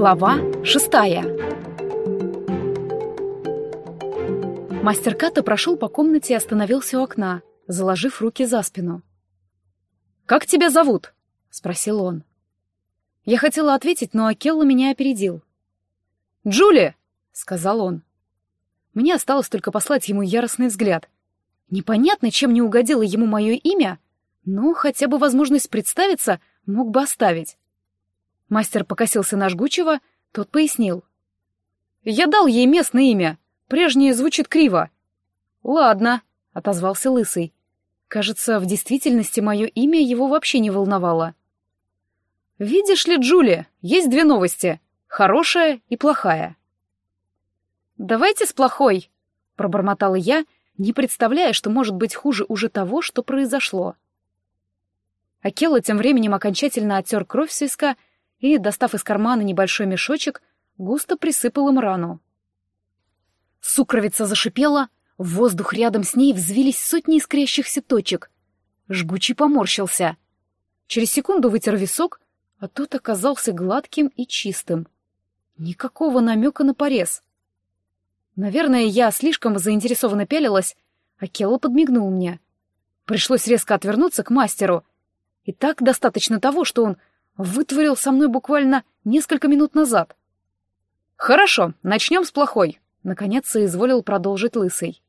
Глава шестая Мастер Ката прошел по комнате и остановился у окна, заложив руки за спину. «Как тебя зовут?» — спросил он. Я хотела ответить, но Акелла меня опередил. «Джули!» — сказал он. Мне осталось только послать ему яростный взгляд. Непонятно, чем не угодило ему мое имя, но хотя бы возможность представиться мог бы оставить. Мастер покосился на жгучего, тот пояснил. «Я дал ей местное имя. Прежнее звучит криво». «Ладно», — отозвался Лысый. Кажется, в действительности мое имя его вообще не волновало. «Видишь ли, Джули, есть две новости. Хорошая и плохая». «Давайте с плохой», — пробормотала я, не представляя, что может быть хуже уже того, что произошло. Акела тем временем окончательно оттер кровь с виска и, достав из кармана небольшой мешочек, густо присыпал им рану. Сукровица зашипела, в воздух рядом с ней взвились сотни искрящихся точек. Жгучий поморщился. Через секунду вытер висок, а тот оказался гладким и чистым. Никакого намека на порез. Наверное, я слишком заинтересованно пялилась, а Келла подмигнул мне. Пришлось резко отвернуться к мастеру. И так достаточно того, что он вытворил со мной буквально несколько минут назад. «Хорошо, начнем с плохой», — наконец соизволил продолжить Лысый.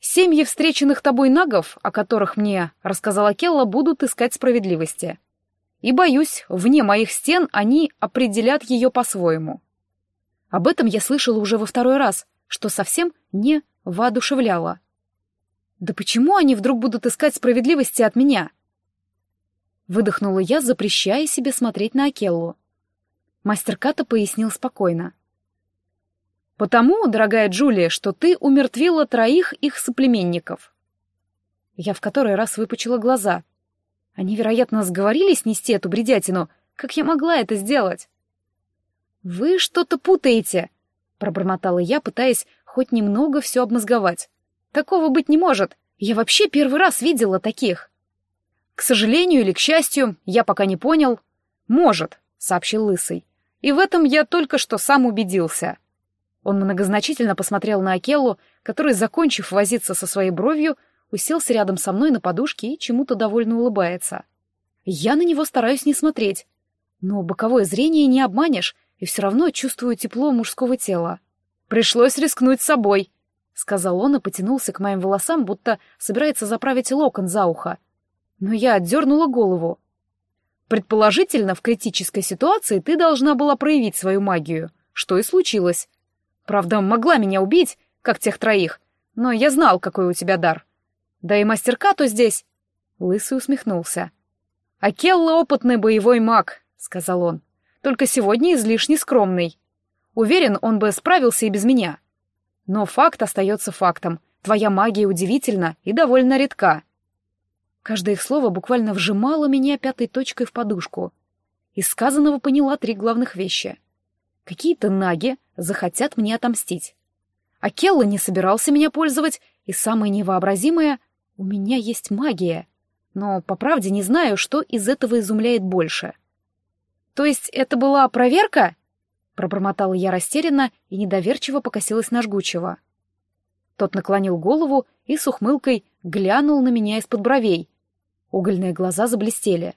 «Семьи встреченных тобой нагов, о которых мне рассказала Келла, будут искать справедливости. И, боюсь, вне моих стен они определят ее по-своему. Об этом я слышала уже во второй раз, что совсем не воодушевляло. Да почему они вдруг будут искать справедливости от меня?» Выдохнула я, запрещая себе смотреть на Акеллу. Мастер Ката пояснил спокойно. «Потому, дорогая Джулия, что ты умертвила троих их соплеменников». Я в который раз выпучила глаза. Они, вероятно, сговорились нести эту бредятину. Как я могла это сделать? «Вы что-то путаете», — пробормотала я, пытаясь хоть немного все обмозговать. «Такого быть не может. Я вообще первый раз видела таких». К сожалению или к счастью, я пока не понял. Может, сообщил Лысый. И в этом я только что сам убедился. Он многозначительно посмотрел на Акеллу, который, закончив возиться со своей бровью, уселся рядом со мной на подушке и чему-то довольно улыбается. Я на него стараюсь не смотреть. Но боковое зрение не обманешь, и все равно чувствую тепло мужского тела. «Пришлось рискнуть собой», — сказал он и потянулся к моим волосам, будто собирается заправить локон за ухо но я отдернула голову. Предположительно, в критической ситуации ты должна была проявить свою магию, что и случилось. Правда, могла меня убить, как тех троих, но я знал, какой у тебя дар. Да и мастер Като здесь. Лысый усмехнулся. «Акелла — опытный боевой маг», — сказал он. «Только сегодня излишне скромный. Уверен, он бы справился и без меня. Но факт остается фактом. Твоя магия удивительна и довольно редка. Каждое их слово буквально вжимало меня пятой точкой в подушку. Из сказанного поняла три главных вещи. Какие-то наги захотят мне отомстить. А Келла не собирался меня пользовать, и самое невообразимое — у меня есть магия. Но, по правде, не знаю, что из этого изумляет больше. «То есть это была проверка?» Пробормотала я растерянно и недоверчиво покосилась на жгучего. Тот наклонил голову и с ухмылкой глянул на меня из-под бровей, Угольные глаза заблестели.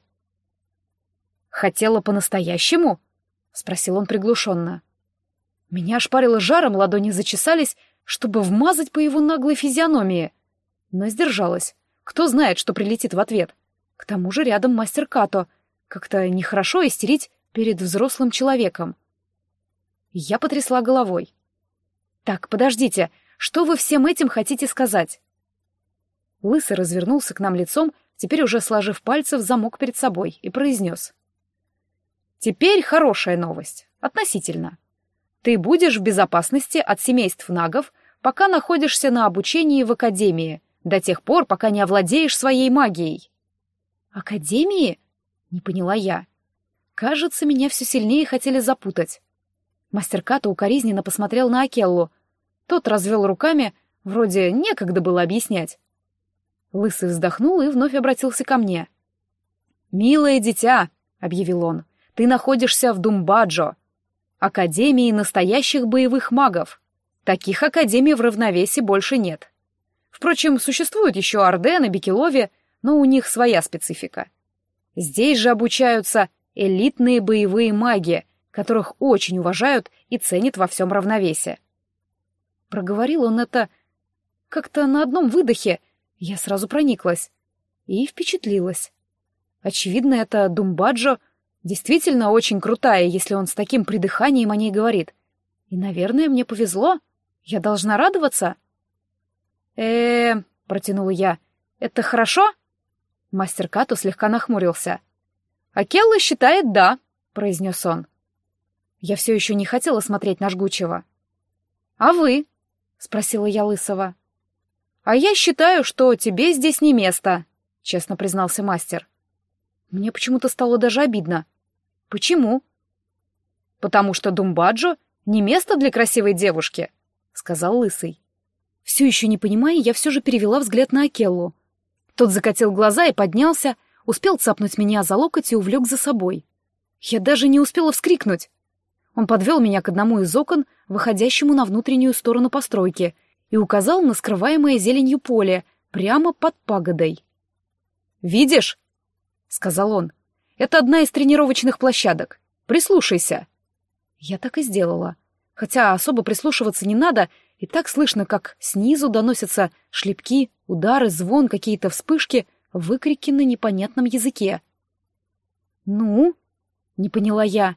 «Хотела по-настоящему?» — спросил он приглушенно. Меня ошпарило жаром, ладони зачесались, чтобы вмазать по его наглой физиономии. Но сдержалась. Кто знает, что прилетит в ответ. К тому же рядом мастер Като. Как-то нехорошо истерить перед взрослым человеком. Я потрясла головой. «Так, подождите, что вы всем этим хотите сказать?» Лысый развернулся к нам лицом, теперь уже сложив пальцы в замок перед собой, и произнес. «Теперь хорошая новость. Относительно. Ты будешь в безопасности от семейств нагов, пока находишься на обучении в Академии, до тех пор, пока не овладеешь своей магией». «Академии?» — не поняла я. Кажется, меня все сильнее хотели запутать. Мастер Като укоризненно посмотрел на Акеллу. Тот развел руками, вроде некогда было объяснять. Лысый вздохнул и вновь обратился ко мне. «Милое дитя», — объявил он, — «ты находишься в Думбаджо. Академии настоящих боевых магов. Таких академий в равновесии больше нет. Впрочем, существуют еще Орден и Бекелове, но у них своя специфика. Здесь же обучаются элитные боевые маги, которых очень уважают и ценят во всем равновесии. Проговорил он это как-то на одном выдохе. Я сразу прониклась и впечатлилась. Очевидно, это Думбаджо действительно очень крутая, если он с таким придыханием о ней говорит. И, наверное, мне повезло. Я должна радоваться. э, -э протянула я. «Это хорошо?» Мастер Като слегка нахмурился. «Акелла считает «да», — произнес он. Я все еще не хотела смотреть на жгучего. «А вы?» — спросила я Лысого. «А я считаю, что тебе здесь не место», — честно признался мастер. Мне почему-то стало даже обидно. «Почему?» «Потому что Думбаджо не место для красивой девушки», — сказал Лысый. Все еще не понимая, я все же перевела взгляд на Акеллу. Тот закатил глаза и поднялся, успел цапнуть меня за локоть и увлек за собой. Я даже не успела вскрикнуть. Он подвел меня к одному из окон, выходящему на внутреннюю сторону постройки, и указал на скрываемое зеленью поле, прямо под пагодой. «Видишь?» — сказал он. «Это одна из тренировочных площадок. Прислушайся». Я так и сделала. Хотя особо прислушиваться не надо, и так слышно, как снизу доносятся шлепки, удары, звон, какие-то вспышки, выкрики на непонятном языке. «Ну?» — не поняла я.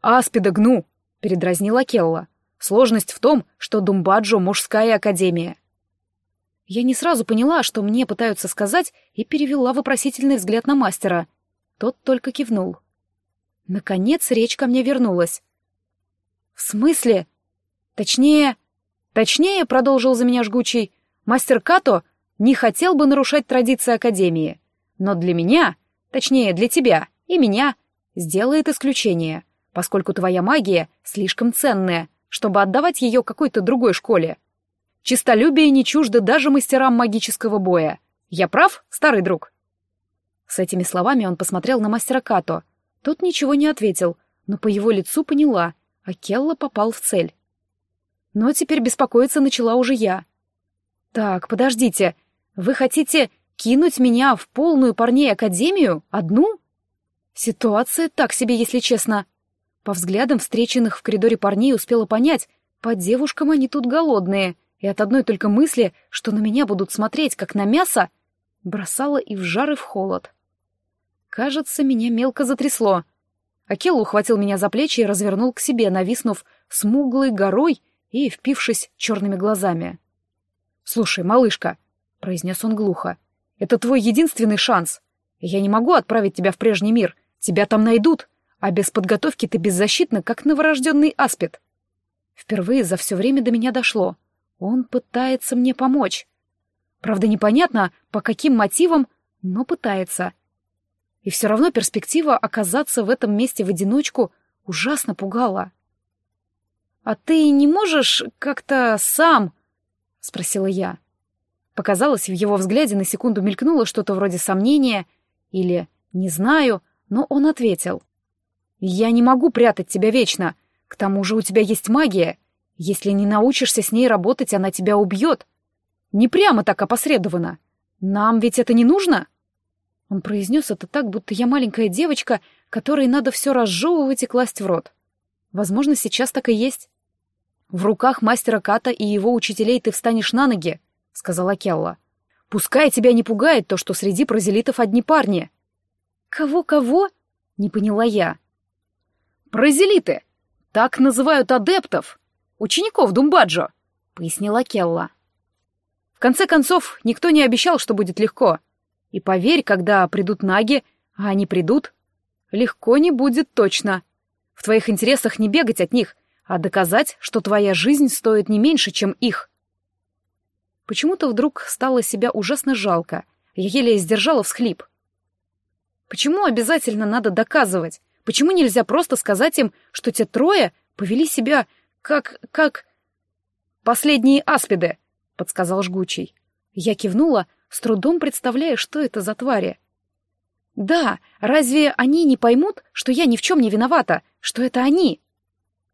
«Аспида гну!» — передразнила Келла. «Сложность в том, что Думбаджо — мужская академия». Я не сразу поняла, что мне пытаются сказать, и перевела вопросительный взгляд на мастера. Тот только кивнул. Наконец речь ко мне вернулась. «В смысле? Точнее...» «Точнее», — продолжил за меня жгучий, «мастер Като не хотел бы нарушать традиции Академии. Но для меня, точнее, для тебя и меня, сделает исключение поскольку твоя магия слишком ценная, чтобы отдавать ее какой-то другой школе. Чистолюбие не чуждо даже мастерам магического боя. Я прав, старый друг?» С этими словами он посмотрел на мастера Като. Тот ничего не ответил, но по его лицу поняла, а Келла попал в цель. Но теперь беспокоиться начала уже я. «Так, подождите, вы хотите кинуть меня в полную парней академию? Одну?» Ситуация так себе, если честно. По взглядам встреченных в коридоре парней успела понять, по девушкам они тут голодные, и от одной только мысли, что на меня будут смотреть, как на мясо, бросала и в жар, и в холод. Кажется, меня мелко затрясло. Акел ухватил меня за плечи и развернул к себе, нависнув смуглой горой и впившись черными глазами. «Слушай, малышка», — произнес он глухо, — «это твой единственный шанс. Я не могу отправить тебя в прежний мир. Тебя там найдут, а без подготовки ты беззащитна, как новорожденный аспид. Впервые за все время до меня дошло. Он пытается мне помочь. Правда, непонятно, по каким мотивам, но пытается. И все равно перспектива оказаться в этом месте в одиночку ужасно пугала. «А ты не можешь как-то сам?» — спросила я. Показалось, в его взгляде на секунду мелькнуло что-то вроде сомнения или «не знаю», но он ответил. Я не могу прятать тебя вечно. К тому же у тебя есть магия. Если не научишься с ней работать, она тебя убьет. Не прямо так опосредованно. Нам ведь это не нужно?» Он произнес это так, будто я маленькая девочка, которой надо все разжевывать и класть в рот. Возможно, сейчас так и есть. «В руках мастера Ката и его учителей ты встанешь на ноги», — сказала Келла. «Пускай тебя не пугает то, что среди прозелитов одни парни». «Кого-кого?» — не поняла я. «Прозелиты! Так называют адептов, учеников Думбаджо», — пояснила Келла. «В конце концов, никто не обещал, что будет легко. И поверь, когда придут наги, а они придут, легко не будет точно. В твоих интересах не бегать от них, а доказать, что твоя жизнь стоит не меньше, чем их». Почему-то вдруг стало себя ужасно жалко. Я еле сдержала всхлип. Почему обязательно надо доказывать? Почему нельзя просто сказать им, что те трое повели себя как... как... «Последние аспиды», — подсказал жгучий. Я кивнула, с трудом представляя, что это за твари. «Да, разве они не поймут, что я ни в чем не виновата, что это они?»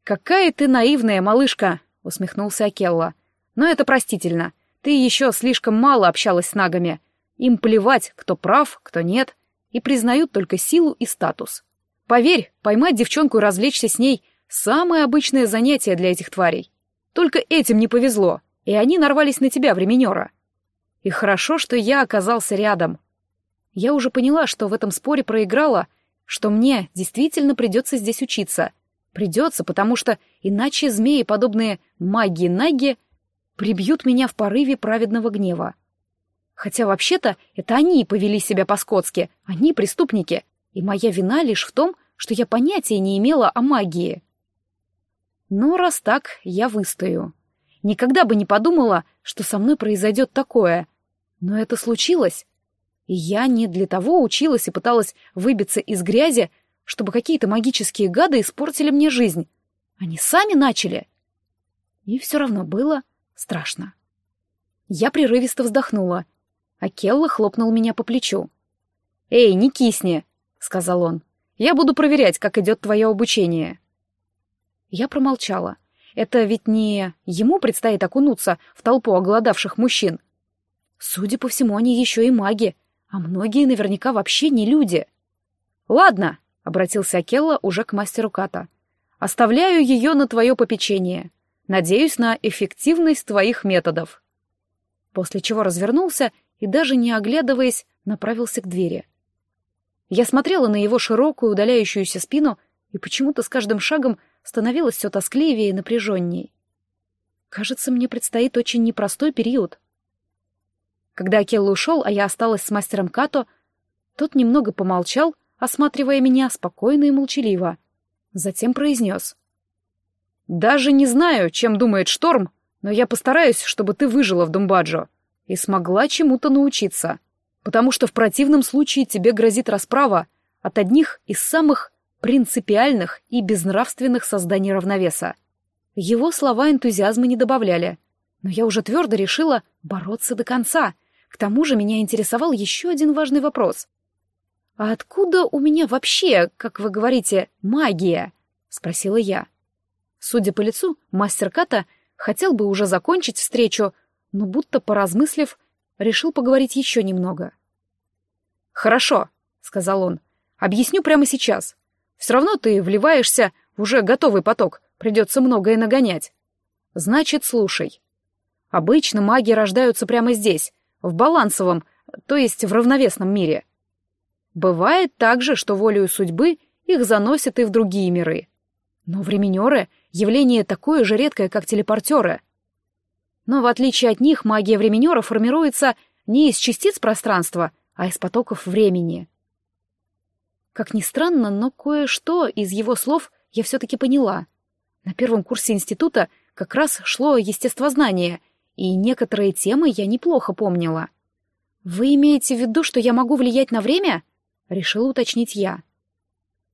«Какая ты наивная, малышка!» — усмехнулся Акелла. «Но это простительно. Ты еще слишком мало общалась с нагами. Им плевать, кто прав, кто нет, и признают только силу и статус. Поверь, поймать девчонку и развлечься с ней — самое обычное занятие для этих тварей. Только этим не повезло, и они нарвались на тебя, временера. И хорошо, что я оказался рядом. Я уже поняла, что в этом споре проиграла, что мне действительно придется здесь учиться. Придется, потому что иначе змеи, подобные маги-наги, прибьют меня в порыве праведного гнева. Хотя вообще-то это они повели себя по-скотски, они преступники, и моя вина лишь в том, что я понятия не имела о магии. Но раз так, я выстою. Никогда бы не подумала, что со мной произойдет такое. Но это случилось. И я не для того училась и пыталась выбиться из грязи, чтобы какие-то магические гады испортили мне жизнь. Они сами начали. И все равно было страшно. Я прерывисто вздохнула, а Келла хлопнул меня по плечу. «Эй, не кисни!» — сказал он. «Я буду проверять, как идет твое обучение». Я промолчала. Это ведь не ему предстоит окунуться в толпу оголодавших мужчин. Судя по всему, они еще и маги, а многие наверняка вообще не люди. «Ладно», — обратился Акелла уже к мастеру Ката. «Оставляю ее на твое попечение. Надеюсь на эффективность твоих методов». После чего развернулся и, даже не оглядываясь, направился к двери. Я смотрела на его широкую удаляющуюся спину и почему-то с каждым шагом становилось все тоскливее и напряженней. Кажется, мне предстоит очень непростой период. Когда Акелла ушел, а я осталась с мастером Като, тот немного помолчал, осматривая меня спокойно и молчаливо. Затем произнес. «Даже не знаю, чем думает Шторм, но я постараюсь, чтобы ты выжила в Думбаджо и смогла чему-то научиться, потому что в противном случае тебе грозит расправа от одних из самых принципиальных и безнравственных созданий равновеса. Его слова энтузиазма не добавляли, но я уже твердо решила бороться до конца. К тому же меня интересовал еще один важный вопрос. «А откуда у меня вообще, как вы говорите, магия?» — спросила я. Судя по лицу, мастер Ката хотел бы уже закончить встречу, но будто поразмыслив, решил поговорить еще немного. «Хорошо», — сказал он, — «объясню прямо сейчас. Все равно ты вливаешься в уже готовый поток, придется многое нагонять. Значит, слушай. Обычно маги рождаются прямо здесь, в балансовом, то есть в равновесном мире. Бывает также, что волею судьбы их заносят и в другие миры. Но временеры — явление такое же редкое, как телепортеры. Но в отличие от них магия временера формируется не из частиц пространства, а из потоков времени. Как ни странно, но кое-что из его слов я все-таки поняла. На первом курсе института как раз шло естествознание, и некоторые темы я неплохо помнила. «Вы имеете в виду, что я могу влиять на время?» — решила уточнить я.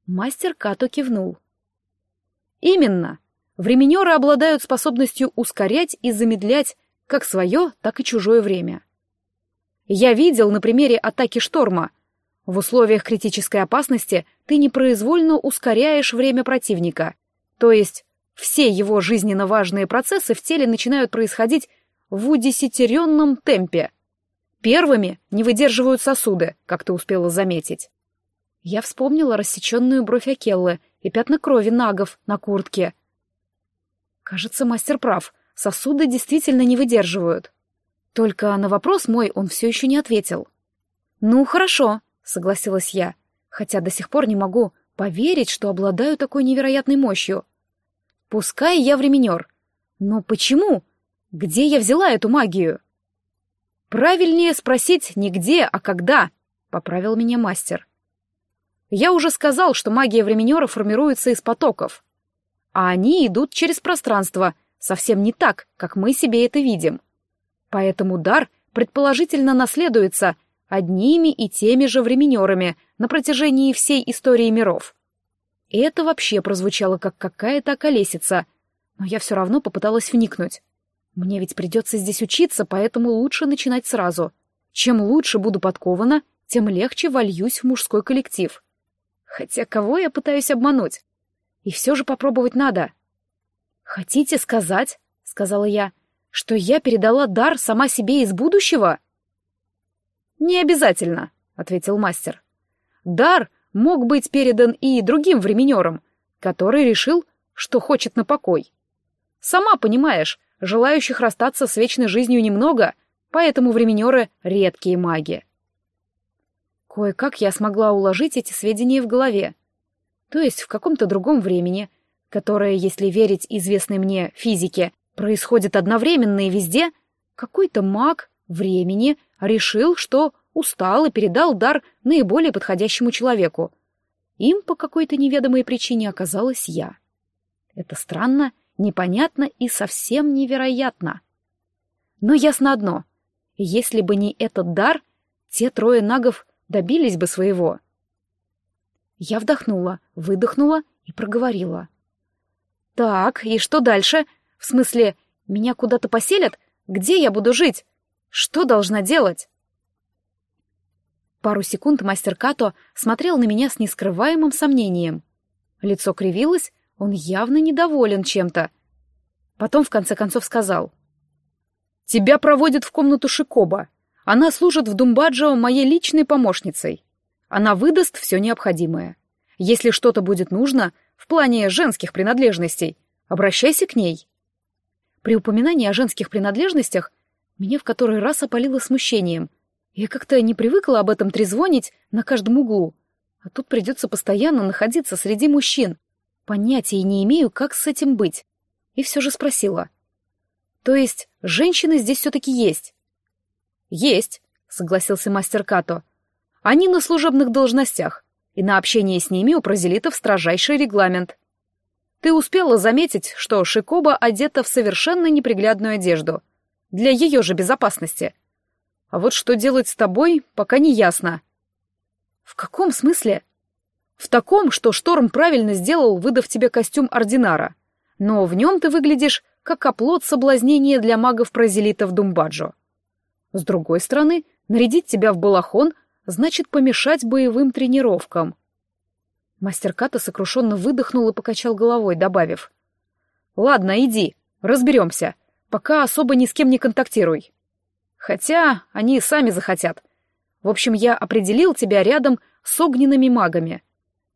Мастер Като кивнул. «Именно. Временеры обладают способностью ускорять и замедлять как свое, так и чужое время. Я видел на примере атаки шторма, в условиях критической опасности ты непроизвольно ускоряешь время противника, то есть все его жизненно важные процессы в теле начинают происходить в удесятеренном темпе. Первыми не выдерживают сосуды, как ты успела заметить. Я вспомнила рассеченную бровь Акеллы и пятна крови нагов на куртке. Кажется, мастер прав, сосуды действительно не выдерживают. Только на вопрос мой он все еще не ответил. «Ну, хорошо», согласилась я, хотя до сих пор не могу поверить, что обладаю такой невероятной мощью. Пускай я временер. Но почему? Где я взяла эту магию? Правильнее спросить не где, а когда, поправил меня мастер. Я уже сказал, что магия временера формируется из потоков. А они идут через пространство, совсем не так, как мы себе это видим. Поэтому дар предположительно наследуется — одними и теми же временерами на протяжении всей истории миров. Это вообще прозвучало как какая-то колесица, но я все равно попыталась вникнуть. Мне ведь придется здесь учиться, поэтому лучше начинать сразу. Чем лучше буду подкована, тем легче вольюсь в мужской коллектив. Хотя кого я пытаюсь обмануть? И все же попробовать надо. «Хотите сказать, — сказала я, — что я передала дар сама себе из будущего?» «Не обязательно», — ответил мастер. «Дар мог быть передан и другим временерам, который решил, что хочет на покой. Сама понимаешь, желающих расстаться с вечной жизнью немного, поэтому временеры — редкие маги. Кое-как я смогла уложить эти сведения в голове. То есть в каком-то другом времени, которое, если верить известной мне физике, происходит одновременно и везде, какой-то маг времени решил, что устал и передал дар наиболее подходящему человеку. Им по какой-то неведомой причине оказалась я. Это странно, непонятно и совсем невероятно. Но ясно одно. Если бы не этот дар, те трое нагов добились бы своего. Я вдохнула, выдохнула и проговорила. «Так, и что дальше? В смысле, меня куда-то поселят? Где я буду жить? Что должна делать?» Пару секунд мастер Като смотрел на меня с нескрываемым сомнением. Лицо кривилось, он явно недоволен чем-то. Потом в конце концов сказал. «Тебя проводят в комнату Шикоба. Она служит в Думбаджо моей личной помощницей. Она выдаст все необходимое. Если что-то будет нужно в плане женских принадлежностей, обращайся к ней». При упоминании о женских принадлежностях меня в который раз опалило смущением. Я как-то не привыкла об этом трезвонить на каждом углу. А тут придется постоянно находиться среди мужчин. Понятия не имею, как с этим быть. И все же спросила. То есть женщины здесь все-таки есть? Есть, согласился мастер Като. Они на служебных должностях, и на общение с ними у прозелитов строжайший регламент. Ты успела заметить, что Шикоба одета в совершенно неприглядную одежду. Для ее же безопасности. А вот что делать с тобой, пока не ясно. В каком смысле? В таком, что Шторм правильно сделал, выдав тебе костюм ординара. Но в нем ты выглядишь как оплот соблазнения для магов-прозелитов Думбаджо. С другой стороны, нарядить тебя в балахон значит помешать боевым тренировкам. Мастер Ката сокрушенно выдохнул и покачал головой, добавив. «Ладно, иди, разберемся. Пока особо ни с кем не контактируй. Хотя они сами захотят. В общем, я определил тебя рядом с огненными магами.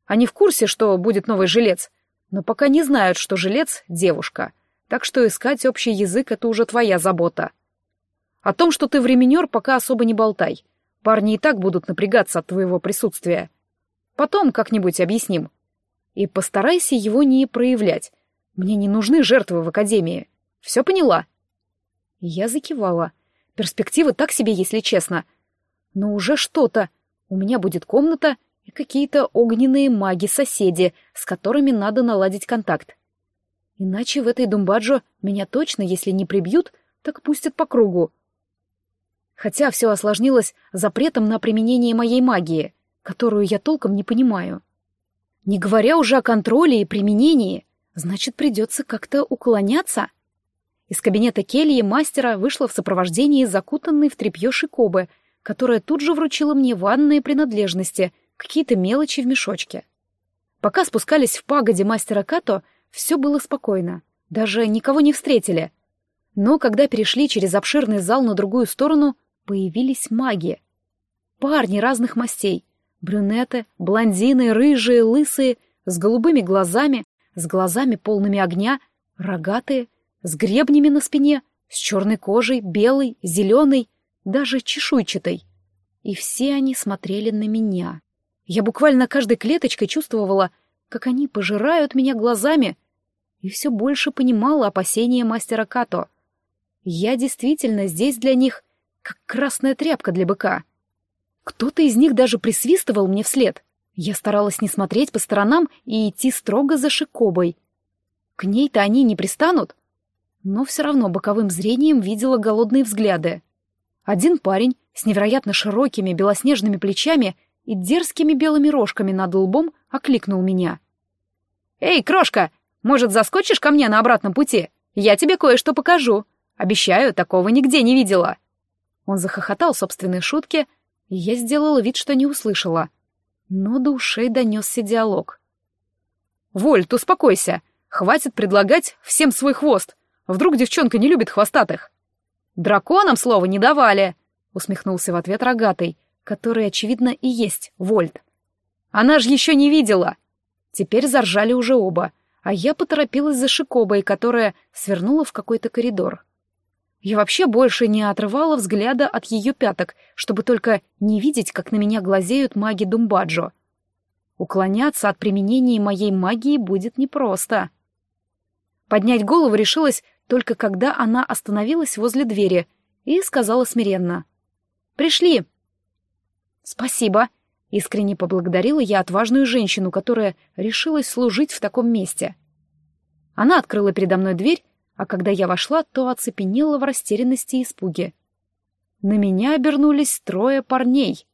Они в курсе, что будет новый жилец, но пока не знают, что жилец — девушка. Так что искать общий язык — это уже твоя забота. О том, что ты временер, пока особо не болтай. Парни и так будут напрягаться от твоего присутствия. Потом как-нибудь объясним. И постарайся его не проявлять. Мне не нужны жертвы в академии. Все поняла?» Я закивала. Перспективы так себе, если честно. Но уже что-то. У меня будет комната, и какие-то огненные маги-соседи, с которыми надо наладить контакт. Иначе в этой Думбаджо меня точно, если не прибьют, так пустят по кругу. Хотя все осложнилось запретом на применение моей магии, которую я толком не понимаю. Не говоря уже о контроле и применении, значит, придется как-то уклоняться. Из кабинета кельи мастера вышла в сопровождении закутанной в тряпье Шикобы, которая тут же вручила мне ванные принадлежности — какие-то мелочи в мешочке. Пока спускались в пагоде мастера Като, все было спокойно, даже никого не встретили. Но когда перешли через обширный зал на другую сторону, появились маги. Парни разных мастей. Брюнеты, блондины, рыжие, лысые, с голубыми глазами, с глазами полными огня, рогатые, с гребнями на спине, с черной кожей, белой, зеленой, даже чешуйчатой. И все они смотрели на меня. Я буквально каждой клеточкой чувствовала, как они пожирают меня глазами, и все больше понимала опасения мастера Като. Я действительно здесь для них, как красная тряпка для быка. Кто-то из них даже присвистывал мне вслед. Я старалась не смотреть по сторонам и идти строго за Шикобой. К ней-то они не пристанут, но все равно боковым зрением видела голодные взгляды. Один парень с невероятно широкими белоснежными плечами и дерзкими белыми рожками над лбом окликнул меня. «Эй, крошка, может, заскочишь ко мне на обратном пути? Я тебе кое-что покажу. Обещаю, такого нигде не видела». Он захохотал собственной шутке, и я сделала вид, что не услышала. Но до ушей донесся диалог. «Вольт, успокойся. Хватит предлагать всем свой хвост. Вдруг девчонка не любит хвостатых. Драконам слова не давали, усмехнулся в ответ рогатый, который, очевидно, и есть Вольт. Она же еще не видела. Теперь заржали уже оба, а я поторопилась за Шикобой, которая свернула в какой-то коридор. Я вообще больше не отрывала взгляда от ее пяток, чтобы только не видеть, как на меня глазеют маги Думбаджо. Уклоняться от применения моей магии будет непросто. Поднять голову решилась только когда она остановилась возле двери и сказала смиренно. «Пришли!» «Спасибо!» — искренне поблагодарила я отважную женщину, которая решилась служить в таком месте. Она открыла передо мной дверь а когда я вошла, то оцепенела в растерянности и испуге. На меня обернулись трое парней.